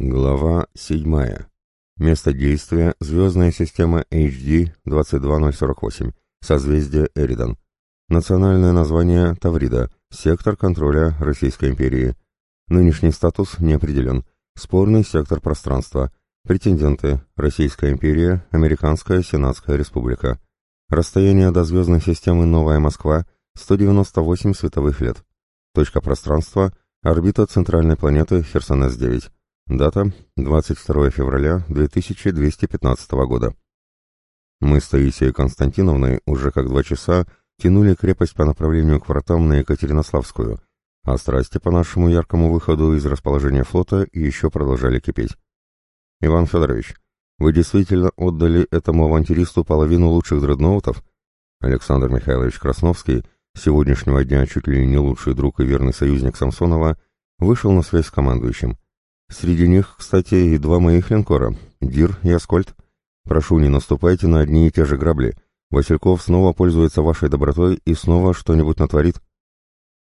Глава 7. Место действия – звездная система HD 22048, созвездие Эридан. Национальное название – Таврида, сектор контроля Российской империи. Нынешний статус не определен. Спорный сектор пространства. Претенденты – Российская империя, Американская Сенатская республика. Расстояние до звездной системы Новая Москва – 198 световых лет. Точка пространства – орбита центральной планеты Херсонес-9. Дата 22 февраля 2215 года. Мы с Таисией Константиновной уже как два часа тянули крепость по направлению к вратам на Екатеринославскую, а страсти по нашему яркому выходу из расположения флота еще продолжали кипеть. Иван Федорович, вы действительно отдали этому авантюристу половину лучших дредноутов? Александр Михайлович Красновский, сегодняшнего дня чуть ли не лучший друг и верный союзник Самсонова, вышел на связь с командующим. Среди них, кстати, и два моих линкора — Дир и Аскольд. Прошу, не наступайте на одни и те же грабли. Васильков снова пользуется вашей добротой и снова что-нибудь натворит.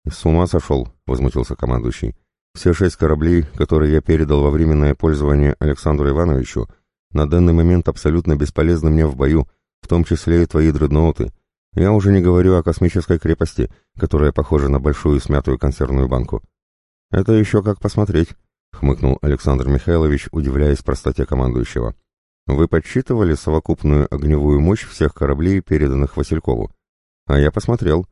«С ума сошел», — возмутился командующий. «Все шесть кораблей, которые я передал во временное пользование Александру Ивановичу, на данный момент абсолютно бесполезны мне в бою, в том числе и твои дредноуты. Я уже не говорю о космической крепости, которая похожа на большую смятую консервную банку. Это еще как посмотреть». — хмыкнул Александр Михайлович, удивляясь простоте командующего. «Вы подсчитывали совокупную огневую мощь всех кораблей, переданных Василькову? А я посмотрел.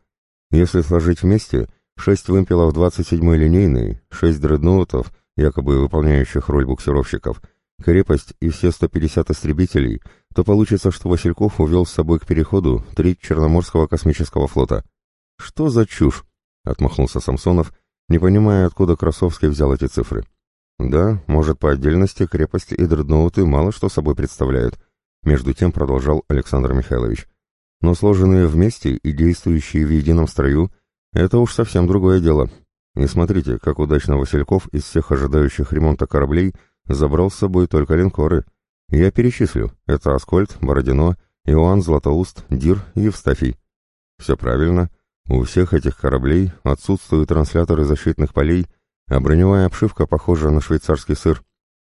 Если сложить вместе, шесть вымпелов 27-й линейной, шесть дредноутов, якобы выполняющих роль буксировщиков, крепость и все 150 истребителей, то получится, что Васильков увел с собой к переходу треть Черноморского космического флота. «Что за чушь?» — отмахнулся Самсонов, не понимая, откуда Красовский взял эти цифры. Да, может, по отдельности крепости и дредноуты мало что собой представляют, между тем продолжал Александр Михайлович. Но сложенные вместе и действующие в едином строю — это уж совсем другое дело. И смотрите, как удачно Васильков из всех ожидающих ремонта кораблей забрал с собой только линкоры. Я перечислю. Это Аскольд, Бородино, Иоанн Златоуст, Дир и Евстафий. Все правильно. У всех этих кораблей отсутствуют трансляторы защитных полей а броневая обшивка похожа на швейцарский сыр,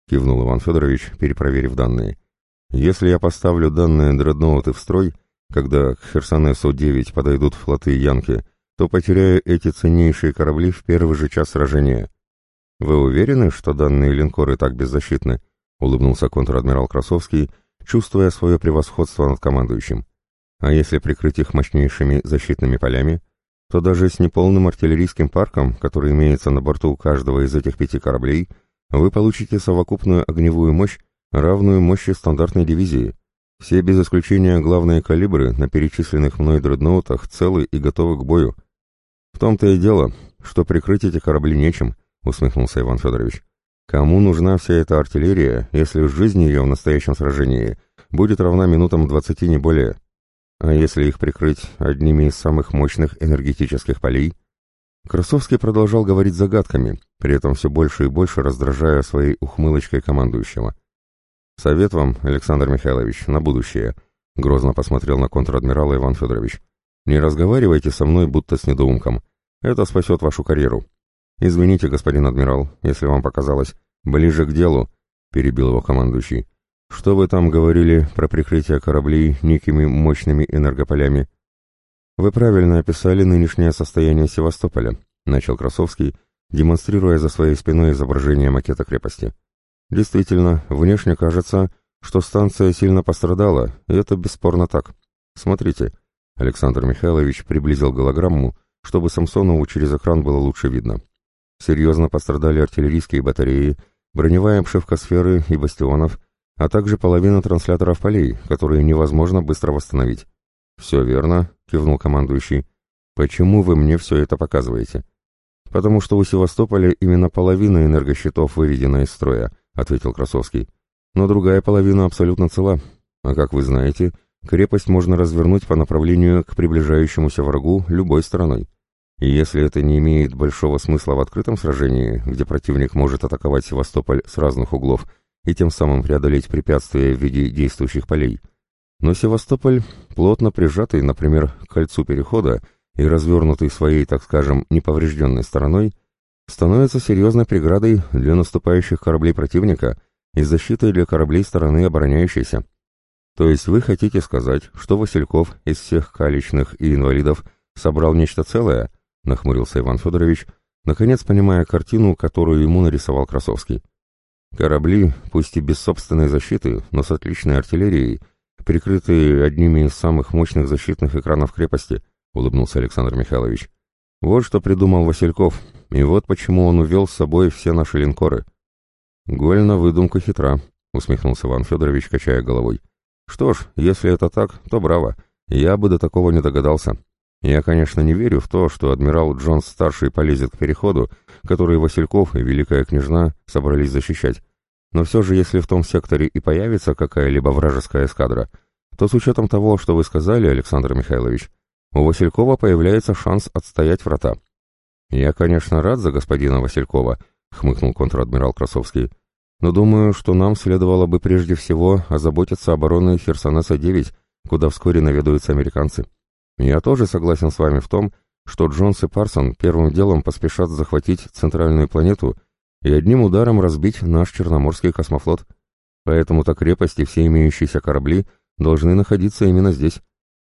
кивнул Иван Федорович, перепроверив данные. Если я поставлю данные дредноуты в строй, когда к Херсонесу-9 подойдут флоты Янки, то потеряю эти ценнейшие корабли в первый же час сражения. Вы уверены, что данные линкоры так беззащитны? улыбнулся контр-адмирал Красовский, чувствуя свое превосходство над командующим. А если прикрыть их мощнейшими защитными полями? То даже с неполным артиллерийским парком, который имеется на борту каждого из этих пяти кораблей, вы получите совокупную огневую мощь, равную мощи стандартной дивизии. Все без исключения главные калибры на перечисленных мной дредноутах целы и готовы к бою. В том-то и дело, что прикрыть эти корабли нечем, усмехнулся Иван Федорович. Кому нужна вся эта артиллерия, если жизнь ее в настоящем сражении будет равна минутам двадцати не более? А если их прикрыть одними из самых мощных энергетических полей? Красовский продолжал говорить загадками, при этом все больше и больше раздражая своей ухмылочкой командующего. «Совет вам, Александр Михайлович, на будущее», — грозно посмотрел на контр-адмирала Иван Федорович. «Не разговаривайте со мной, будто с недоумком. Это спасет вашу карьеру». «Извините, господин адмирал, если вам показалось. Ближе к делу», — перебил его командующий. Что вы там говорили про прикрытие кораблей некими мощными энергополями? Вы правильно описали нынешнее состояние Севастополя, начал Красовский, демонстрируя за своей спиной изображение макета крепости. Действительно, внешне кажется, что станция сильно пострадала, и это бесспорно так. Смотрите, Александр Михайлович приблизил голограмму, чтобы Самсонову через экран было лучше видно. Серьезно пострадали артиллерийские батареи, броневая обшивка сферы и бастионов — а также половина трансляторов полей, которые невозможно быстро восстановить. «Все верно», — кивнул командующий. «Почему вы мне все это показываете?» «Потому что у Севастополя именно половина энергощитов выведена из строя», — ответил Красовский. «Но другая половина абсолютно цела. А как вы знаете, крепость можно развернуть по направлению к приближающемуся врагу любой стороной. И если это не имеет большого смысла в открытом сражении, где противник может атаковать Севастополь с разных углов, — и тем самым преодолеть препятствия в виде действующих полей. Но Севастополь, плотно прижатый, например, к кольцу перехода и развернутый своей, так скажем, неповрежденной стороной, становится серьезной преградой для наступающих кораблей противника и защитой для кораблей стороны обороняющейся. То есть вы хотите сказать, что Васильков из всех калечных и инвалидов собрал нечто целое? Нахмурился Иван Федорович, наконец понимая картину, которую ему нарисовал Красовский. Корабли, пусть и без собственной защиты, но с отличной артиллерией, прикрытые одними из самых мощных защитных экранов крепости, улыбнулся Александр Михайлович. Вот что придумал Васильков, и вот почему он увел с собой все наши линкоры. Голь на выдумку хитра, усмехнулся Иван Федорович, качая головой. Что ж, если это так, то браво. Я бы до такого не догадался. Я, конечно, не верю в то, что адмирал Джонс-старший полезет к переходу, который Васильков и Великая Княжна собрались защищать. Но все же, если в том секторе и появится какая-либо вражеская эскадра, то с учетом того, что вы сказали, Александр Михайлович, у Василькова появляется шанс отстоять врата. «Я, конечно, рад за господина Василькова», — хмыкнул контр-адмирал Красовский, «но думаю, что нам следовало бы прежде всего озаботиться обороной Херсонеса-9, куда вскоре наведаются американцы». Я тоже согласен с вами в том, что Джонс и Парсон первым делом поспешат захватить центральную планету и одним ударом разбить наш Черноморский космофлот. Поэтому-то крепости все имеющиеся корабли должны находиться именно здесь.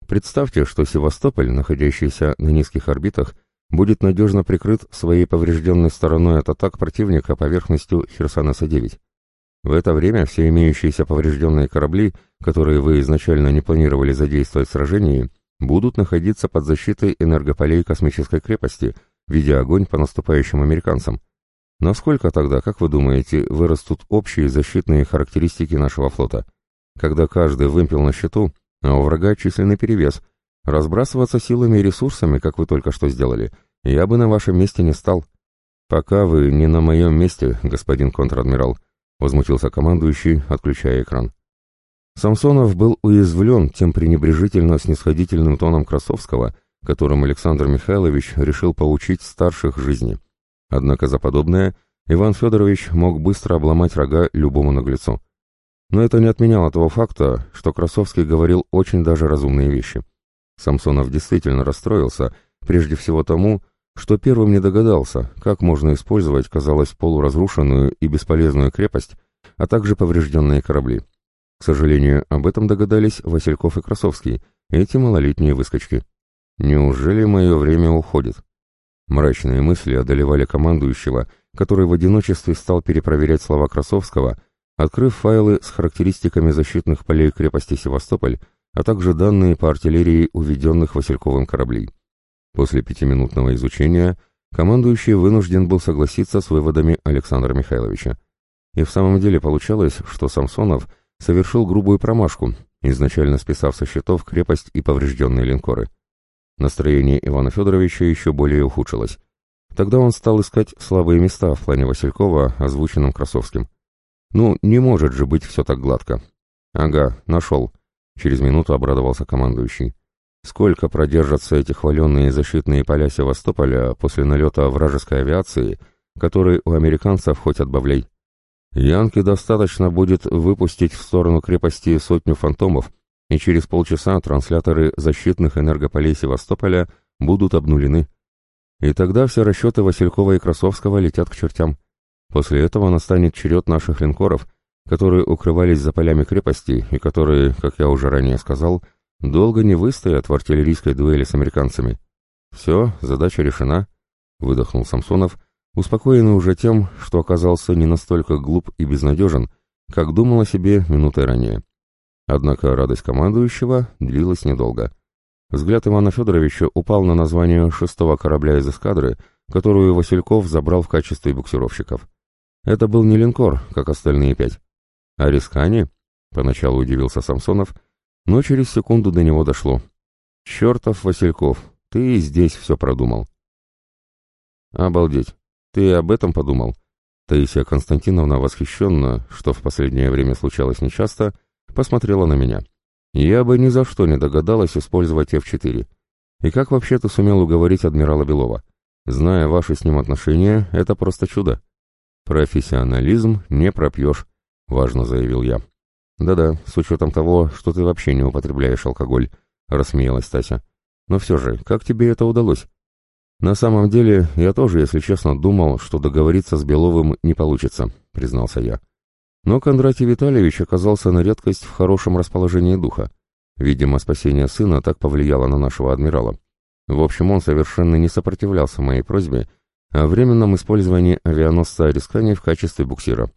Представьте, что Севастополь, находящийся на низких орбитах, будет надежно прикрыт своей поврежденной стороной от атак противника поверхностью Херсонеса-9. В это время все имеющиеся поврежденные корабли, которые вы изначально не планировали задействовать в сражении, будут находиться под защитой энергополей космической крепости, ведя огонь по наступающим американцам. Насколько тогда, как вы думаете, вырастут общие защитные характеристики нашего флота? Когда каждый вымпел на счету, а у врага численный перевес, разбрасываться силами и ресурсами, как вы только что сделали, я бы на вашем месте не стал. Пока вы не на моем месте, господин контр-адмирал, возмутился командующий, отключая экран. Самсонов был уязвлен тем пренебрежительно-снисходительным тоном Красовского, которым Александр Михайлович решил поучить старших жизни. Однако за подобное Иван Федорович мог быстро обломать рога любому наглецу. Но это не отменяло того факта, что Красовский говорил очень даже разумные вещи. Самсонов действительно расстроился, прежде всего тому, что первым не догадался, как можно использовать, казалось, полуразрушенную и бесполезную крепость, а также поврежденные корабли. К сожалению, об этом догадались Васильков и Красовский, эти малолетние выскочки. Неужели мое время уходит? Мрачные мысли одолевали командующего, который в одиночестве стал перепроверять слова Красовского, открыв файлы с характеристиками защитных полей крепости Севастополь, а также данные по артиллерии уведенных Васильковым кораблей. После пятиминутного изучения командующий вынужден был согласиться с выводами Александра Михайловича. И в самом деле получалось, что Самсонов – совершил грубую промашку, изначально списав со счетов крепость и поврежденные линкоры. Настроение Ивана Федоровича еще более ухудшилось. Тогда он стал искать слабые места в плане Василькова, озвученном Красовским. Ну, не может же быть все так гладко. Ага, нашел. Через минуту обрадовался командующий. Сколько продержатся эти хваленные защитные поля Севастополя после налета вражеской авиации, который у американцев хоть отбавляй. Янке достаточно будет выпустить в сторону крепости сотню фантомов, и через полчаса трансляторы защитных энергополей Севастополя будут обнулены. И тогда все расчеты Василькова и Красовского летят к чертям. После этого настанет черед наших линкоров, которые укрывались за полями крепости и которые, как я уже ранее сказал, долго не выстоят в артиллерийской дуэли с американцами. Все, задача решена, — выдохнул Самсонов, — успокоенный уже тем, что оказался не настолько глуп и безнадежен, как думал о себе минутой ранее. Однако радость командующего длилась недолго. Взгляд Ивана Федоровича упал на название шестого корабля из эскадры, которую Васильков забрал в качестве буксировщиков. Это был не линкор, как остальные пять. А рискани? Поначалу удивился Самсонов, но через секунду до него дошло. «Чертов Васильков, ты и здесь все продумал». «Обалдеть! «Ты об этом подумал?» Таисия Константиновна восхищенно, что в последнее время случалось нечасто, посмотрела на меня. «Я бы ни за что не догадалась использовать F4. И как вообще ты сумел уговорить адмирала Белова? Зная ваши с ним отношения, это просто чудо». «Профессионализм не пропьешь», — важно заявил я. «Да-да, с учетом того, что ты вообще не употребляешь алкоголь», — рассмеялась Тася. «Но все же, как тебе это удалось?» «На самом деле, я тоже, если честно, думал, что договориться с Беловым не получится», — признался я. Но Кондратий Витальевич оказался на редкость в хорошем расположении духа. Видимо, спасение сына так повлияло на нашего адмирала. В общем, он совершенно не сопротивлялся моей просьбе о временном использовании авианосца Рискани в качестве буксира.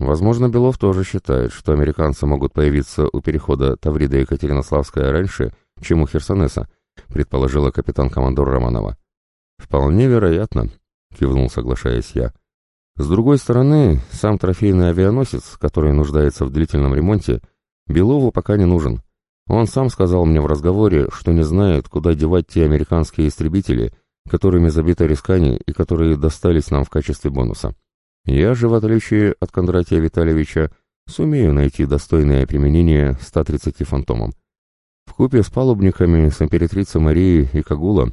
Возможно, Белов тоже считает, что американцы могут появиться у перехода Таврида-Екатеринославская раньше, чем у Херсонеса, предположила капитан-командор Романова. «Вполне вероятно», — кивнул, соглашаясь я. «С другой стороны, сам трофейный авианосец, который нуждается в длительном ремонте, Белову пока не нужен. Он сам сказал мне в разговоре, что не знает, куда девать те американские истребители, которыми забиты рискани и которые достались нам в качестве бонуса. Я же, в отличие от Кондратия Витальевича, сумею найти достойное применение 130 фантомам. В купе с палубниками, с императрицей Марией и Кагула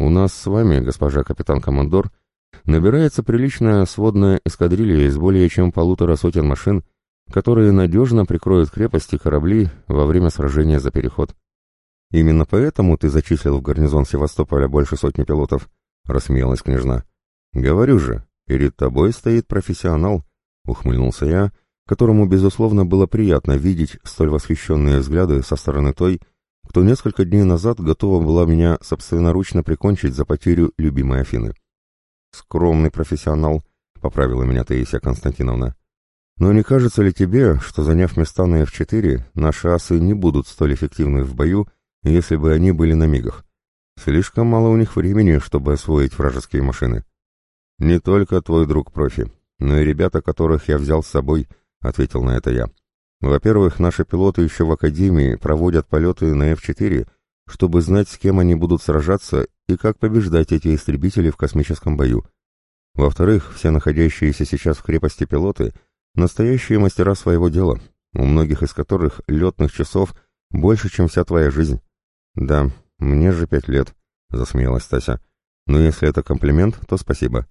у нас с вами, госпожа капитан-командор, набирается приличная сводная эскадрилья из более чем полутора сотен машин, которые надежно прикроют крепости корабли во время сражения за переход. Именно поэтому ты зачислил в гарнизон Севастополя больше сотни пилотов, рассмеялась княжна. Говорю же, перед тобой стоит профессионал, ухмыльнулся я, которому, безусловно, было приятно видеть столь восхищенные взгляды со стороны той, кто несколько дней назад готова была меня собственноручно прикончить за потерю любимой Афины. «Скромный профессионал», — поправила меня Таисия Константиновна. «Но не кажется ли тебе, что, заняв места на F4, наши асы не будут столь эффективны в бою, если бы они были на мигах? Слишком мало у них времени, чтобы освоить вражеские машины». «Не только твой друг профи, но и ребята, которых я взял с собой», — ответил на это я. Во-первых, наши пилоты еще в Академии проводят полеты на F-4, чтобы знать, с кем они будут сражаться и как побеждать эти истребители в космическом бою. Во-вторых, все находящиеся сейчас в крепости пилоты – настоящие мастера своего дела, у многих из которых летных часов больше, чем вся твоя жизнь. «Да, мне же пять лет», — засмеялась Тася. «Но если это комплимент, то спасибо».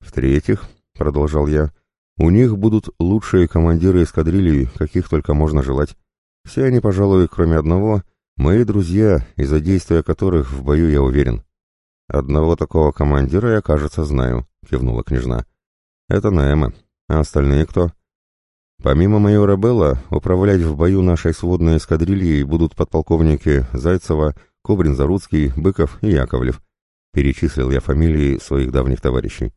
«В-третьих», — продолжал я, у них будут лучшие командиры эскадрильи, каких только можно желать. Все они, пожалуй, кроме одного, мои друзья, из-за действия которых в бою я уверен. Одного такого командира я, кажется, знаю, кивнула княжна. Это Наэма. А остальные кто? Помимо майора Белла, управлять в бою нашей сводной эскадрильей будут подполковники Зайцева, Кобрин-Заруцкий, Быков и Яковлев. Перечислил я фамилии своих давних товарищей.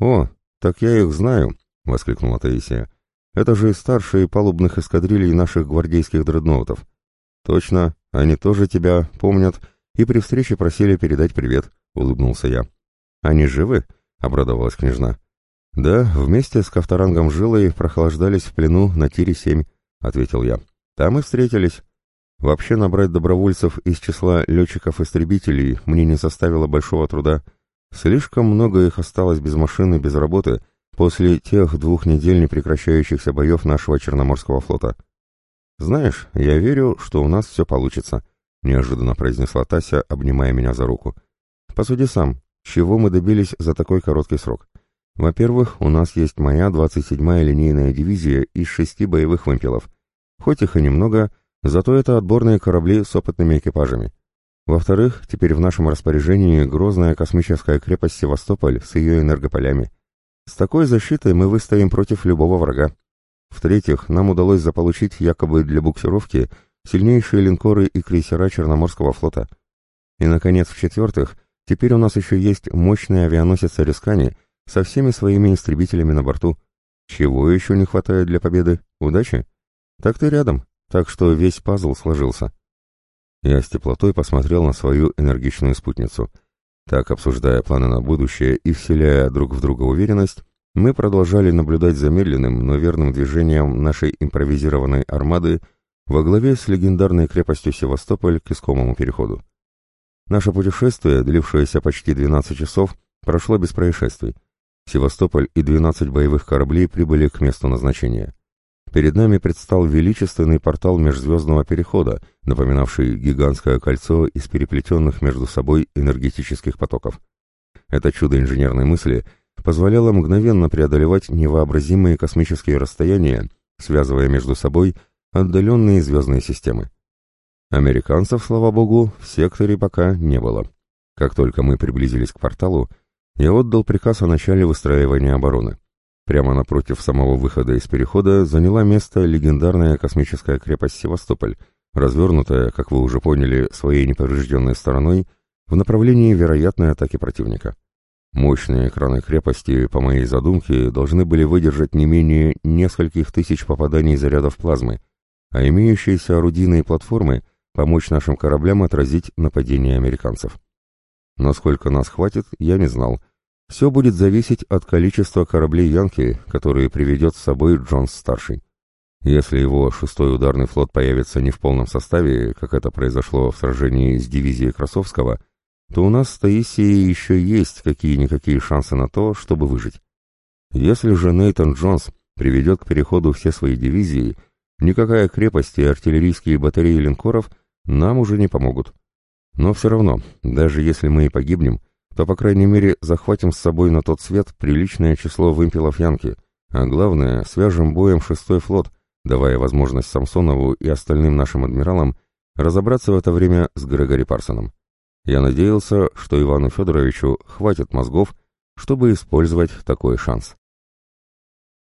О, так я их знаю, — воскликнула Таисия. «Это же старшие палубных эскадрилей наших гвардейских дредноутов». «Точно, они тоже тебя помнят и при встрече просили передать привет», — улыбнулся я. «Они живы?» — обрадовалась княжна. «Да, вместе с Ковторангом Жилой прохлаждались в плену на Тире-7», — ответил я. «Там и встретились. Вообще набрать добровольцев из числа летчиков-истребителей мне не составило большого труда. Слишком много их осталось без машины, без работы, после тех двух недель непрекращающихся боев нашего Черноморского флота. «Знаешь, я верю, что у нас все получится», — неожиданно произнесла Тася, обнимая меня за руку. «Посуди сам, чего мы добились за такой короткий срок? Во-первых, у нас есть моя 27-я линейная дивизия из шести боевых вымпелов. Хоть их и немного, зато это отборные корабли с опытными экипажами. Во-вторых, теперь в нашем распоряжении грозная космическая крепость Севастополь с ее энергополями. С такой защитой мы выстоим против любого врага. В-третьих, нам удалось заполучить якобы для буксировки сильнейшие линкоры и крейсера Черноморского флота. И, наконец, в-четвертых, теперь у нас еще есть мощный авианосец Арискани со всеми своими истребителями на борту. Чего еще не хватает для победы? Удачи? Так ты рядом, так что весь пазл сложился. Я с теплотой посмотрел на свою энергичную спутницу — так, обсуждая планы на будущее и вселяя друг в друга уверенность, мы продолжали наблюдать за медленным, но верным движением нашей импровизированной армады во главе с легендарной крепостью Севастополь к искомому переходу. Наше путешествие, длившееся почти 12 часов, прошло без происшествий. Севастополь и 12 боевых кораблей прибыли к месту назначения. Перед нами предстал величественный портал межзвездного перехода, напоминавший гигантское кольцо из переплетенных между собой энергетических потоков. Это чудо инженерной мысли позволяло мгновенно преодолевать невообразимые космические расстояния, связывая между собой отдаленные звездные системы. Американцев, слава богу, в секторе пока не было. Как только мы приблизились к порталу, я отдал приказ о начале выстраивания обороны. Прямо напротив самого выхода из перехода заняла место легендарная космическая крепость Севастополь, развернутая, как вы уже поняли, своей неповрежденной стороной в направлении вероятной атаки противника. Мощные экраны крепости, по моей задумке, должны были выдержать не менее нескольких тысяч попаданий зарядов плазмы, а имеющиеся орудийные платформы помочь нашим кораблям отразить нападение американцев. Насколько нас хватит, я не знал. Все будет зависеть от количества кораблей Янки, которые приведет с собой Джонс-старший. Если его шестой ударный флот появится не в полном составе, как это произошло в сражении с дивизией Красовского, то у нас с Таисией еще есть какие-никакие шансы на то, чтобы выжить. Если же Нейтан Джонс приведет к переходу все свои дивизии, никакая крепость и артиллерийские батареи линкоров нам уже не помогут. Но все равно, даже если мы и погибнем, то, по крайней мере, захватим с собой на тот свет приличное число вымпелов Янки, а главное, свяжем боем шестой флот, давая возможность Самсонову и остальным нашим адмиралам разобраться в это время с Грегори Парсоном. Я надеялся, что Ивану Федоровичу хватит мозгов, чтобы использовать такой шанс.